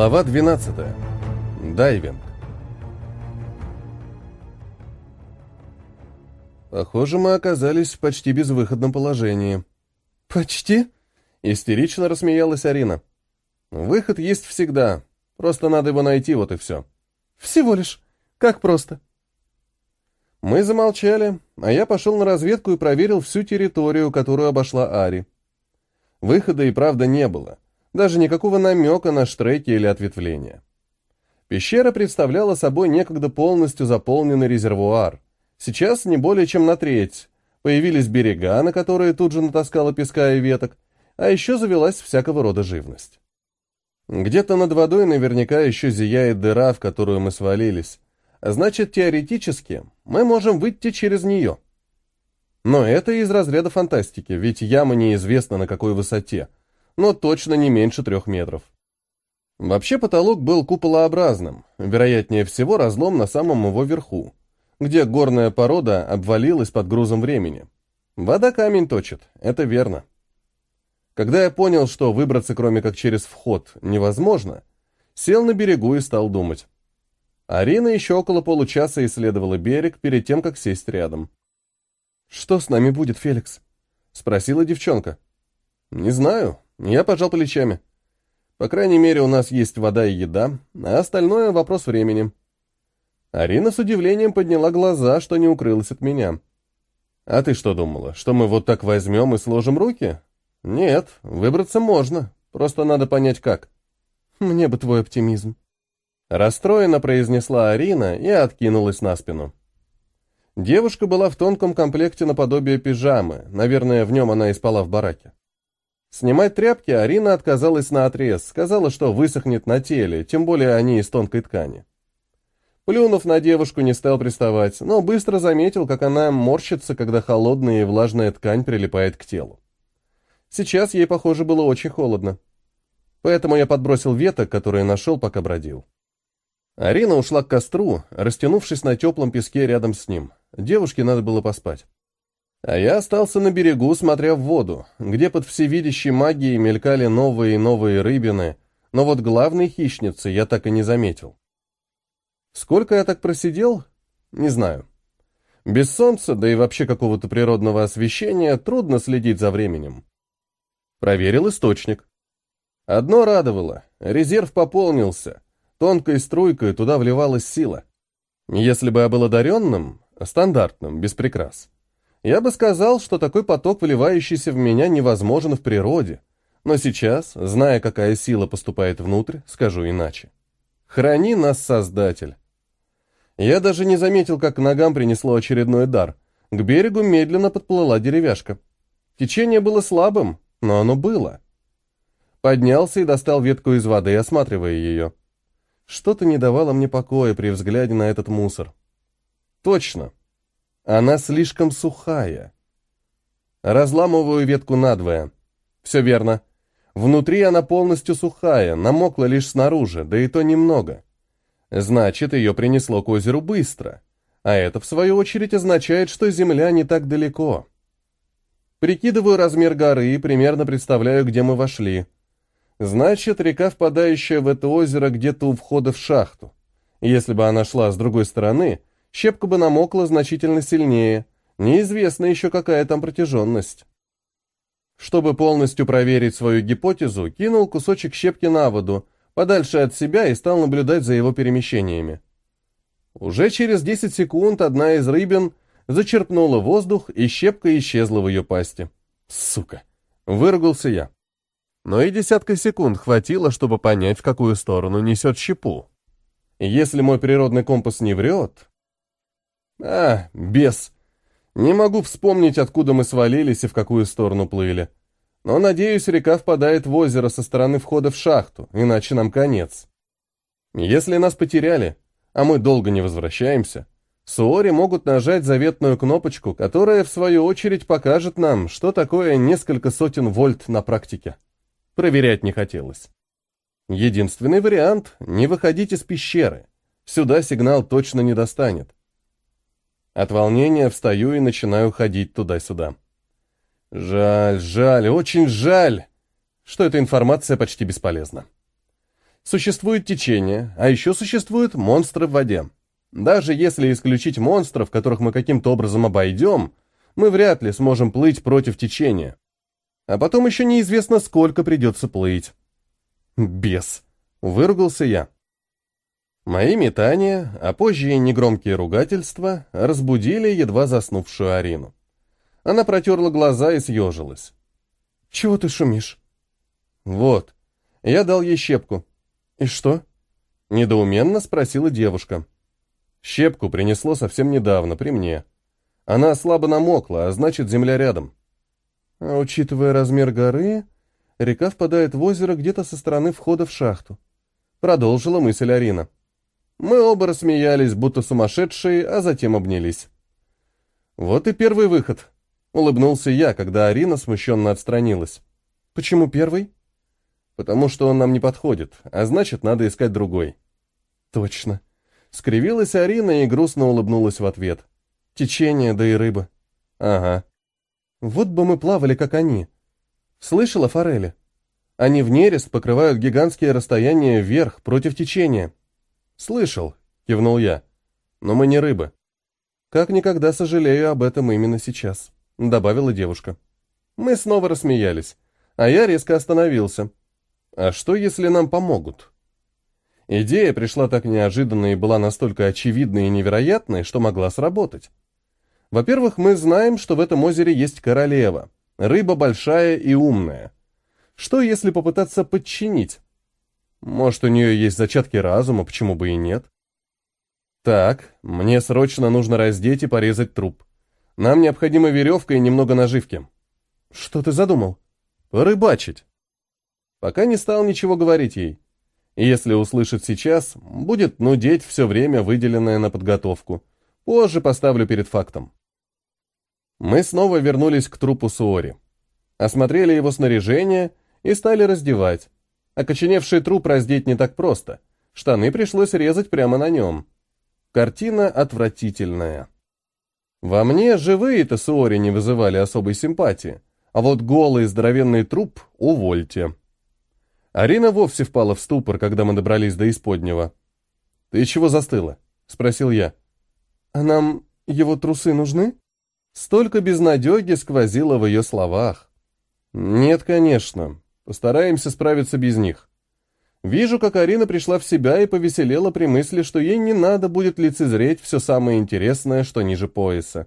Глава 12. Дайвинг. Похоже, мы оказались в почти безвыходном положении. «Почти?» — истерично рассмеялась Арина. «Выход есть всегда. Просто надо его найти, вот и все». «Всего лишь. Как просто?» Мы замолчали, а я пошел на разведку и проверил всю территорию, которую обошла Ари. Выхода и правда не было. Даже никакого намека на штреки или ответвления. Пещера представляла собой некогда полностью заполненный резервуар. Сейчас не более чем на треть. Появились берега, на которые тут же натаскало песка и веток, а еще завелась всякого рода живность. Где-то над водой наверняка еще зияет дыра, в которую мы свалились. Значит, теоретически мы можем выйти через нее. Но это из разряда фантастики, ведь яма неизвестна на какой высоте, но точно не меньше трех метров. Вообще потолок был куполообразным, вероятнее всего разлом на самом его верху, где горная порода обвалилась под грузом времени. Вода камень точит, это верно. Когда я понял, что выбраться кроме как через вход невозможно, сел на берегу и стал думать. Арина еще около получаса исследовала берег перед тем, как сесть рядом. «Что с нами будет, Феликс?» — спросила девчонка. «Не знаю. Я пожал плечами. По крайней мере, у нас есть вода и еда, а остальное — вопрос времени». Арина с удивлением подняла глаза, что не укрылась от меня. «А ты что думала, что мы вот так возьмем и сложим руки?» «Нет, выбраться можно, просто надо понять, как». «Мне бы твой оптимизм», Расстроенно произнесла Арина и откинулась на спину. Девушка была в тонком комплекте наподобие пижамы, наверное, в нем она и спала в бараке. Снимать тряпки Арина отказалась на отрез, сказала, что высохнет на теле, тем более они из тонкой ткани. Плюнув на девушку, не стал приставать, но быстро заметил, как она морщится, когда холодная и влажная ткань прилипает к телу. Сейчас ей, похоже, было очень холодно. Поэтому я подбросил веток, которые нашел, пока бродил. Арина ушла к костру, растянувшись на теплом песке рядом с ним. Девушке надо было поспать. А я остался на берегу, смотря в воду, где под всевидящей магией мелькали новые и новые рыбины, но вот главной хищницы я так и не заметил. Сколько я так просидел? Не знаю. Без солнца, да и вообще какого-то природного освещения, трудно следить за временем. Проверил источник. Одно радовало, резерв пополнился — Тонкой струйкой туда вливалась сила. Если бы я был одаренным, стандартным, без прикрас, я бы сказал, что такой поток, вливающийся в меня, невозможен в природе. Но сейчас, зная, какая сила поступает внутрь, скажу иначе. Храни нас, Создатель. Я даже не заметил, как к ногам принесло очередной дар. К берегу медленно подплыла деревяшка. Течение было слабым, но оно было. Поднялся и достал ветку из воды, осматривая ее. Что-то не давало мне покоя при взгляде на этот мусор. Точно. Она слишком сухая. Разламываю ветку надвое. Все верно. Внутри она полностью сухая, намокла лишь снаружи, да и то немного. Значит, ее принесло к озеру быстро. А это, в свою очередь, означает, что земля не так далеко. Прикидываю размер горы и примерно представляю, где мы вошли. Значит, река, впадающая в это озеро, где-то у входа в шахту. Если бы она шла с другой стороны, щепка бы намокла значительно сильнее. Неизвестно еще, какая там протяженность. Чтобы полностью проверить свою гипотезу, кинул кусочек щепки на воду, подальше от себя и стал наблюдать за его перемещениями. Уже через 10 секунд одна из рыбин зачерпнула воздух, и щепка исчезла в ее пасти. «Сука!» — выругался я но и десятка секунд хватило, чтобы понять, в какую сторону несет щепу. Если мой природный компас не врет... А, бес. Не могу вспомнить, откуда мы свалились и в какую сторону плыли. Но, надеюсь, река впадает в озеро со стороны входа в шахту, иначе нам конец. Если нас потеряли, а мы долго не возвращаемся, Суори могут нажать заветную кнопочку, которая, в свою очередь, покажет нам, что такое несколько сотен вольт на практике. Проверять не хотелось. Единственный вариант — не выходить из пещеры. Сюда сигнал точно не достанет. От волнения встаю и начинаю ходить туда-сюда. Жаль, жаль, очень жаль, что эта информация почти бесполезна. Существует течение, а еще существуют монстры в воде. Даже если исключить монстров, которых мы каким-то образом обойдем, мы вряд ли сможем плыть против течения. А потом еще неизвестно, сколько придется плыть. Бес. Выругался я. Мои метания, а позже и негромкие ругательства, разбудили едва заснувшую Арину. Она протерла глаза и съежилась. «Чего ты шумишь?» «Вот». Я дал ей щепку. «И что?» Недоуменно спросила девушка. Щепку принесло совсем недавно, при мне. Она слабо намокла, а значит, земля рядом. А учитывая размер горы, река впадает в озеро где-то со стороны входа в шахту. Продолжила мысль Арина. Мы оба рассмеялись, будто сумасшедшие, а затем обнялись. Вот и первый выход. Улыбнулся я, когда Арина смущенно отстранилась. Почему первый? Потому что он нам не подходит, а значит, надо искать другой. Точно. Скривилась Арина и грустно улыбнулась в ответ. Течение, да и рыба. Ага. Вот бы мы плавали, как они. Слышала форели? Они в нерест покрывают гигантские расстояния вверх против течения. «Слышал», — кивнул я. «Но мы не рыбы». «Как никогда сожалею об этом именно сейчас», — добавила девушка. Мы снова рассмеялись, а я резко остановился. «А что, если нам помогут?» Идея пришла так неожиданно и была настолько очевидной и невероятной, что могла сработать. Во-первых, мы знаем, что в этом озере есть королева, рыба большая и умная. Что, если попытаться подчинить? Может, у нее есть зачатки разума, почему бы и нет? Так, мне срочно нужно раздеть и порезать труп. Нам необходима веревка и немного наживки. Что ты задумал? Рыбачить. Пока не стал ничего говорить ей. Если услышит сейчас, будет нудеть все время, выделенное на подготовку. Позже поставлю перед фактом. Мы снова вернулись к трупу Суори. Осмотрели его снаряжение и стали раздевать. Окоченевший труп раздеть не так просто. Штаны пришлось резать прямо на нем. Картина отвратительная. Во мне живые-то Суори не вызывали особой симпатии, а вот голый здоровенный труп — увольте. Арина вовсе впала в ступор, когда мы добрались до исподнего. «Ты чего застыла?» — спросил я. «А нам его трусы нужны?» Столько безнадеги сквозило в ее словах. «Нет, конечно. Постараемся справиться без них. Вижу, как Арина пришла в себя и повеселела при мысли, что ей не надо будет лицезреть все самое интересное, что ниже пояса.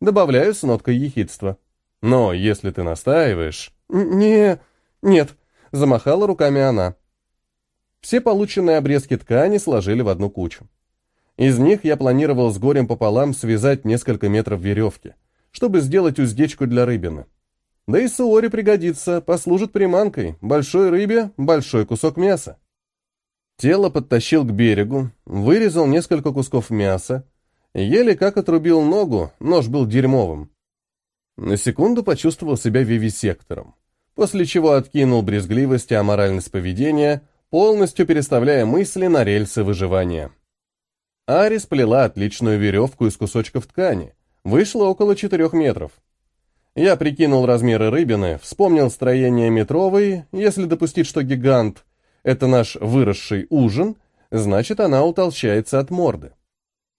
Добавляю с ноткой ехидства. Но если ты настаиваешь... Не... Нет, замахала руками она. Все полученные обрезки ткани сложили в одну кучу. Из них я планировал с горем пополам связать несколько метров веревки, чтобы сделать уздечку для рыбины. Да и суори пригодится, послужит приманкой, большой рыбе большой кусок мяса. Тело подтащил к берегу, вырезал несколько кусков мяса, еле как отрубил ногу, нож был дерьмовым. На секунду почувствовал себя вивисектором, после чего откинул брезгливость и аморальность поведения, полностью переставляя мысли на рельсы выживания. Арис плела отличную веревку из кусочков ткани, вышло около четырех метров. Я прикинул размеры рыбины, вспомнил строение метровой, если допустить, что гигант — это наш выросший ужин, значит, она утолщается от морды.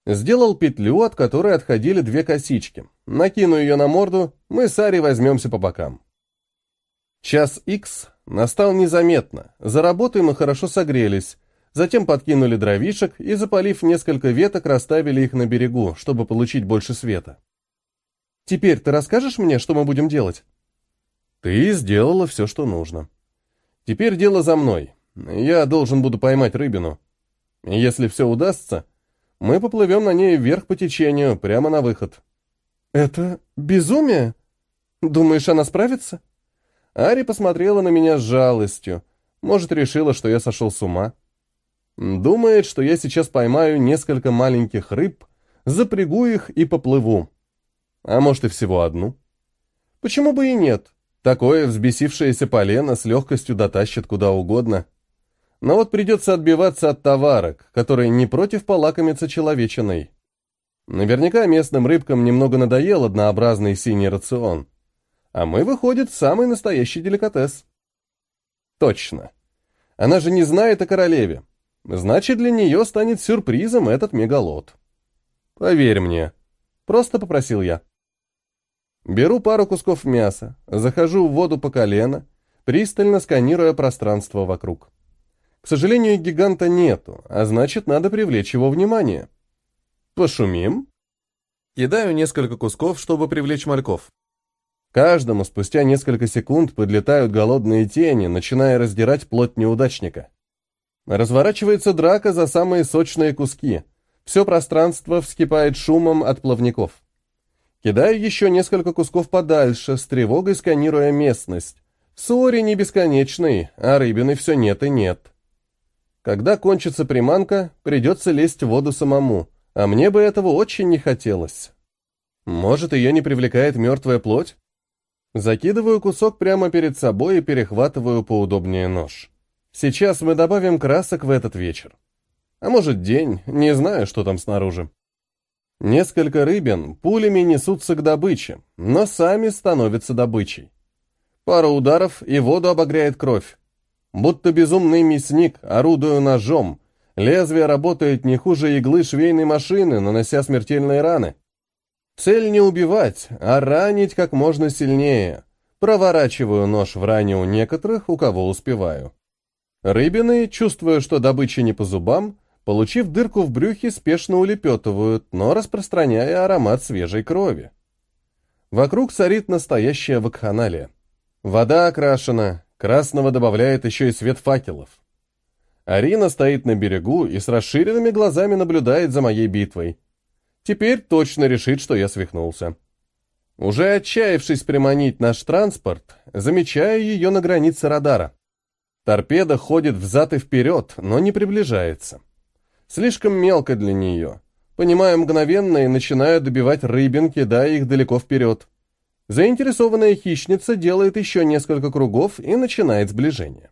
Сделал петлю, от которой отходили две косички. Накину ее на морду, мы с Ари возьмемся по бокам. Час икс настал незаметно, за работой мы хорошо согрелись, затем подкинули дровишек и, запалив несколько веток, расставили их на берегу, чтобы получить больше света. Теперь ты расскажешь мне, что мы будем делать? Ты сделала все, что нужно. Теперь дело за мной. Я должен буду поймать рыбину. Если все удастся, мы поплывем на ней вверх по течению, прямо на выход. Это безумие? Думаешь, она справится? Ари посмотрела на меня с жалостью. Может, решила, что я сошел с ума. Думает, что я сейчас поймаю несколько маленьких рыб, запрягу их и поплыву. А может и всего одну? Почему бы и нет? Такое взбесившееся полено с легкостью дотащит куда угодно. Но вот придется отбиваться от товарок, которые не против полакомиться человечиной. Наверняка местным рыбкам немного надоел однообразный синий рацион. А мы, выходит, самый настоящий деликатес. Точно. Она же не знает о королеве. Значит, для нее станет сюрпризом этот мегалот. Поверь мне. Просто попросил я. Беру пару кусков мяса, захожу в воду по колено, пристально сканируя пространство вокруг. К сожалению, гиганта нету, а значит, надо привлечь его внимание. Пошумим? Кидаю несколько кусков, чтобы привлечь мальков. Каждому спустя несколько секунд подлетают голодные тени, начиная раздирать плоть неудачника. Разворачивается драка за самые сочные куски. Все пространство вскипает шумом от плавников. Кидаю еще несколько кусков подальше, с тревогой сканируя местность. Сори не бесконечный, а рыбины все нет и нет. Когда кончится приманка, придется лезть в воду самому, а мне бы этого очень не хотелось. Может, ее не привлекает мертвая плоть? Закидываю кусок прямо перед собой и перехватываю поудобнее нож. Сейчас мы добавим красок в этот вечер. А может, день, не знаю, что там снаружи. Несколько рыбин пулями несутся к добыче, но сами становятся добычей. Пара ударов, и воду обогряет кровь. Будто безумный мясник, орудуя ножом, лезвие работает не хуже иглы швейной машины, нанося смертельные раны. Цель не убивать, а ранить как можно сильнее. Проворачиваю нож в ране у некоторых, у кого успеваю. Рыбины, чувствуя, что добыча не по зубам, получив дырку в брюхе, спешно улепетывают, но распространяя аромат свежей крови. Вокруг царит настоящая вакханалия. Вода окрашена, красного добавляет еще и свет факелов. Арина стоит на берегу и с расширенными глазами наблюдает за моей битвой. Теперь точно решит, что я свихнулся. Уже отчаявшись приманить наш транспорт, замечаю ее на границе радара. Торпеда ходит взад и вперед, но не приближается. Слишком мелко для нее. Понимаю мгновенно и начинаю добивать рыбин, кидая их далеко вперед. Заинтересованная хищница делает еще несколько кругов и начинает сближение.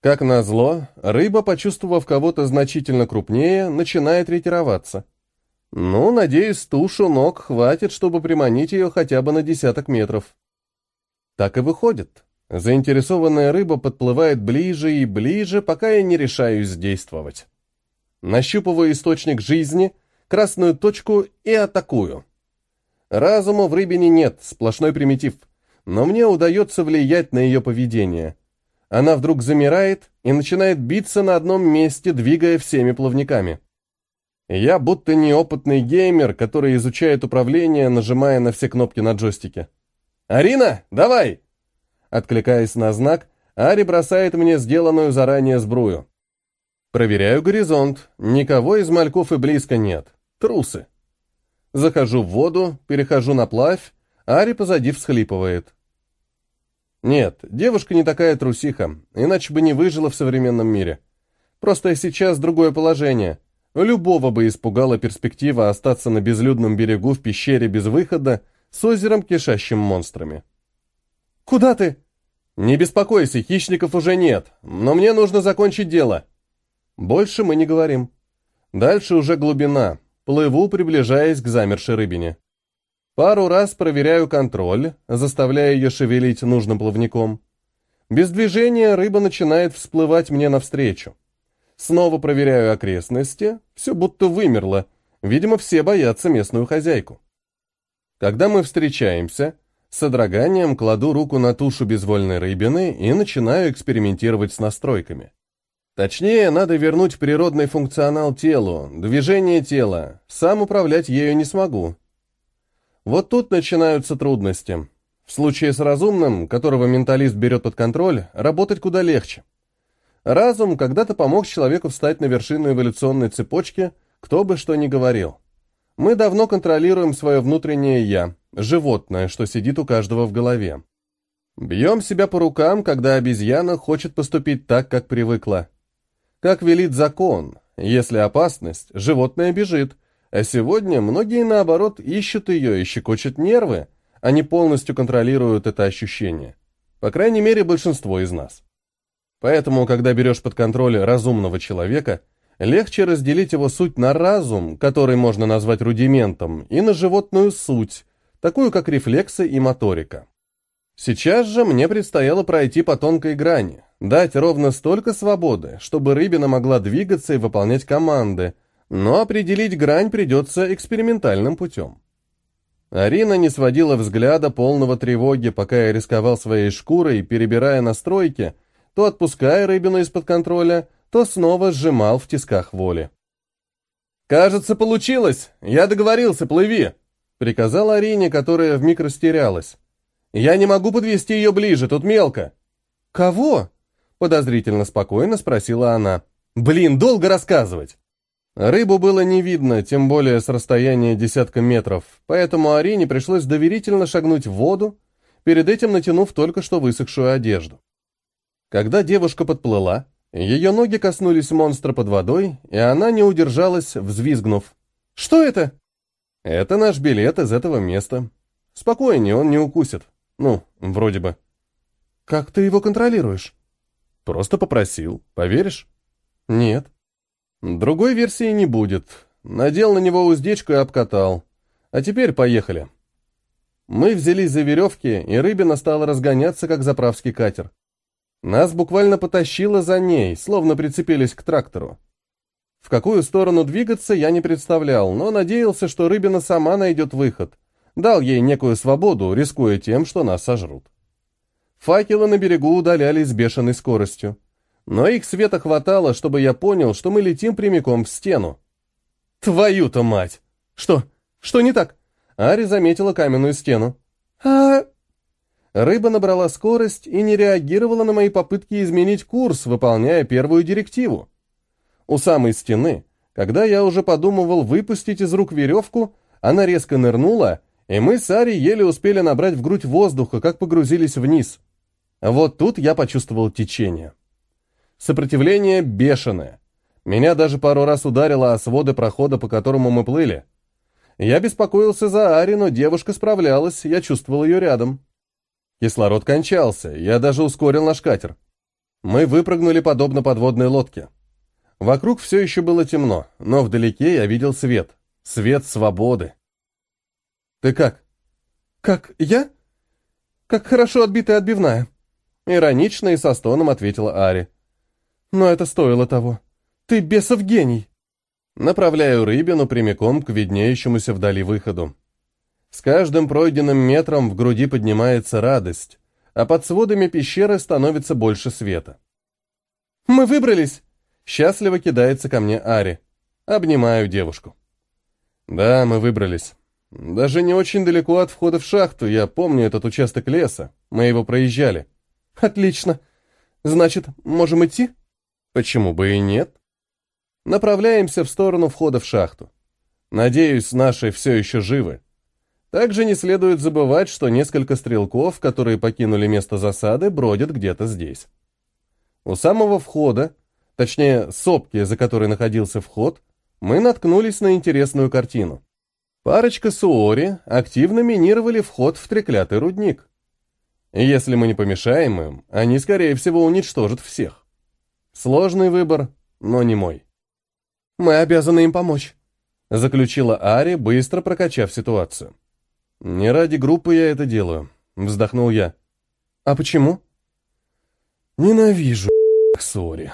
Как назло, рыба, почувствовав кого-то значительно крупнее, начинает ретироваться. Ну, надеюсь, тушу ног хватит, чтобы приманить ее хотя бы на десяток метров. Так и выходит. Заинтересованная рыба подплывает ближе и ближе, пока я не решаюсь действовать. Нащупываю источник жизни, красную точку и атакую. Разума в рыбине нет, сплошной примитив, но мне удается влиять на ее поведение. Она вдруг замирает и начинает биться на одном месте, двигая всеми плавниками. Я будто неопытный геймер, который изучает управление, нажимая на все кнопки на джойстике. «Арина, давай!» Откликаясь на знак, Ари бросает мне сделанную заранее сбрую. Проверяю горизонт. Никого из мальков и близко нет. Трусы. Захожу в воду, перехожу на плавь, Ари позади всхлипывает. Нет, девушка не такая трусиха, иначе бы не выжила в современном мире. Просто сейчас другое положение. Любого бы испугала перспектива остаться на безлюдном берегу в пещере без выхода с озером, кишащим монстрами. «Куда ты?» «Не беспокойся, хищников уже нет, но мне нужно закончить дело». Больше мы не говорим. Дальше уже глубина. Плыву, приближаясь к замершей рыбине. Пару раз проверяю контроль, заставляя ее шевелить нужным плавником. Без движения рыба начинает всплывать мне навстречу. Снова проверяю окрестности, все будто вымерло. Видимо, все боятся местную хозяйку. Когда мы встречаемся, с содроганием кладу руку на тушу безвольной рыбины и начинаю экспериментировать с настройками. Точнее, надо вернуть природный функционал телу, движение тела. Сам управлять ею не смогу. Вот тут начинаются трудности. В случае с разумным, которого менталист берет под контроль, работать куда легче. Разум когда-то помог человеку встать на вершину эволюционной цепочки, кто бы что ни говорил. Мы давно контролируем свое внутреннее «я», животное, что сидит у каждого в голове. Бьем себя по рукам, когда обезьяна хочет поступить так, как привыкла. Как велит закон, если опасность, животное бежит, а сегодня многие, наоборот, ищут ее и щекочут нервы, а не полностью контролируют это ощущение. По крайней мере, большинство из нас. Поэтому, когда берешь под контроль разумного человека, легче разделить его суть на разум, который можно назвать рудиментом, и на животную суть, такую как рефлексы и моторика. Сейчас же мне предстояло пройти по тонкой грани, Дать ровно столько свободы, чтобы рыбина могла двигаться и выполнять команды, но определить грань придется экспериментальным путем. Арина не сводила взгляда полного тревоги, пока я рисковал своей шкурой, перебирая настройки, то отпуская рыбину из-под контроля, то снова сжимал в тисках воли. «Кажется, получилось! Я договорился, плыви!» — приказал Арине, которая вмиг растерялась. «Я не могу подвести ее ближе, тут мелко». «Кого?» — подозрительно спокойно спросила она. «Блин, долго рассказывать!» Рыбу было не видно, тем более с расстояния десятка метров, поэтому Арине пришлось доверительно шагнуть в воду, перед этим натянув только что высохшую одежду. Когда девушка подплыла, ее ноги коснулись монстра под водой, и она не удержалась, взвизгнув. «Что это?» «Это наш билет из этого места. Спокойнее, он не укусит. Ну, вроде бы». «Как ты его контролируешь?» «Просто попросил. Поверишь?» «Нет». Другой версии не будет. Надел на него уздечку и обкатал. А теперь поехали. Мы взялись за веревки, и рыбина стала разгоняться, как заправский катер. Нас буквально потащило за ней, словно прицепились к трактору. В какую сторону двигаться я не представлял, но надеялся, что рыбина сама найдет выход. Дал ей некую свободу, рискуя тем, что нас сожрут. Факелы на берегу удалялись с бешеной скоростью но их света хватало, чтобы я понял, что мы летим прямиком в стену. «Твою-то мать! Что? Что не так?» Ари заметила каменную стену. «А...» Рыба набрала скорость и не реагировала на мои попытки изменить курс, выполняя первую директиву. У самой стены, когда я уже подумывал выпустить из рук веревку, она резко нырнула, и мы с Ари еле успели набрать в грудь воздуха, как погрузились вниз. Вот тут я почувствовал течение. Сопротивление бешеное. Меня даже пару раз ударило о своды прохода, по которому мы плыли. Я беспокоился за Ари, но девушка справлялась, я чувствовал ее рядом. Кислород кончался, я даже ускорил наш катер. Мы выпрыгнули подобно подводной лодке. Вокруг все еще было темно, но вдалеке я видел свет. Свет свободы. «Ты как?» «Как я?» «Как хорошо отбитая отбивная», — иронично и со стоном ответила Ари. Но это стоило того. Ты бесов гений. Направляю рыбину прямиком к виднеющемуся вдали выходу. С каждым пройденным метром в груди поднимается радость, а под сводами пещеры становится больше света. «Мы выбрались!» Счастливо кидается ко мне Ари. Обнимаю девушку. «Да, мы выбрались. Даже не очень далеко от входа в шахту, я помню этот участок леса. Мы его проезжали». «Отлично. Значит, можем идти?» Почему бы и нет? Направляемся в сторону входа в шахту. Надеюсь, наши все еще живы. Также не следует забывать, что несколько стрелков, которые покинули место засады, бродят где-то здесь. У самого входа, точнее, сопки, за которой находился вход, мы наткнулись на интересную картину. Парочка Суори активно минировали вход в треклятый рудник. Если мы не помешаем им, они, скорее всего, уничтожат всех. Сложный выбор, но не мой. «Мы обязаны им помочь», — заключила Ари, быстро прокачав ситуацию. «Не ради группы я это делаю», — вздохнул я. «А почему?» «Ненавижу, сори»,